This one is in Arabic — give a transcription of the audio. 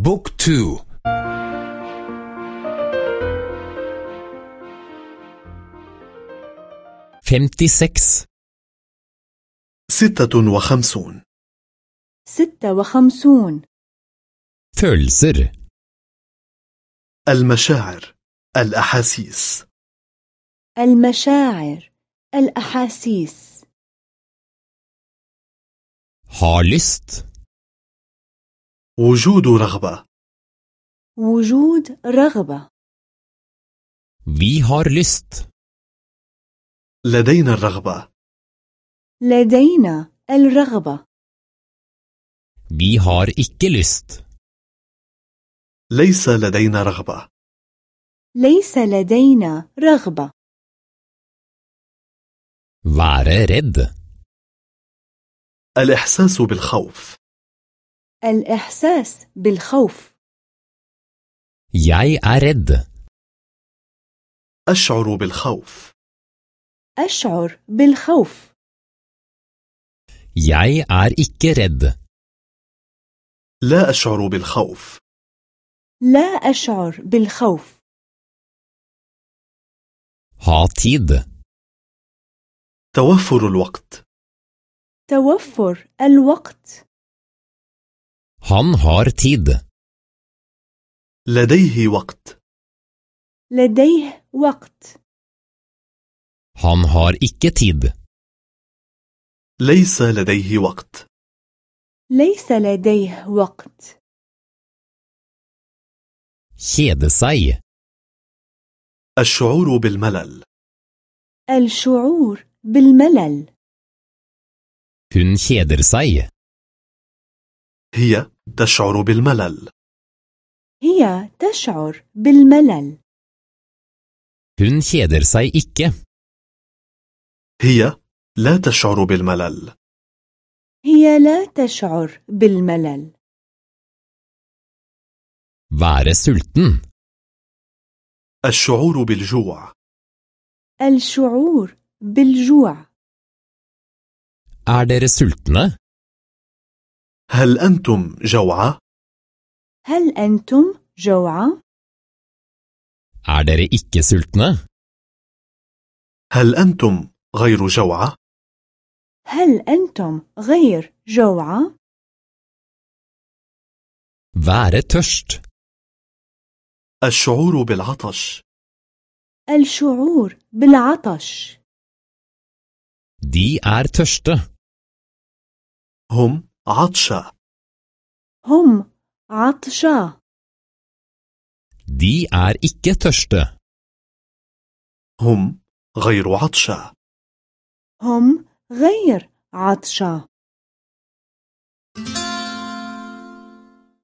بوك تو. femtio sex ستة وخمسون. ستة وخمسون. følelser المشاعر الأحاسيس. المشاعر الأحاسيس. ha lyst وجود رغبة. وجود رغبة. Vi har lyst. لدينا الرغبة. لدينا الرغبة. Vi har ikke lyst. ليس لدينا رغبة. ليس لدينا رغبة. Være redd. الإحساس بالخوف. الإحساس بالخوف. Jeg er redd. أشعر بالخوف. أشعر بالخوف. Jeg er ikke redd. لا أشعر بالخوف. لا أشعر بالخوف. Ha tid. توفر الوقت. توفر الوقت. Han har tid. لديه وقت. لديه وقت. Han har ikke tid. ليس لديه وقت. ليس لديه وقت. Kjede seg. الشعور بالملل. الشعور بالملل. Hun kjeder seg. هي تشعر بالملل. هي تشعر بالملل. Hun kjeder seg ikke. هي لا تشعر بالملل. هي لا تشعر بالملل. Være sulten. الشعور بالجوع. الشعور بالجوع. Er dere sultne? هل أنتم جوعى؟ هل أنتم جوعى؟ er dere ikke sultne هل أنتم غير جوعى؟ هل أنتم غير جوعى؟ være tørst الشعور بالعطش الشعور بالعطش de er tørste هم عطشى هم عطشى de er ikke tørste هم غير عطشى هم غير عطشى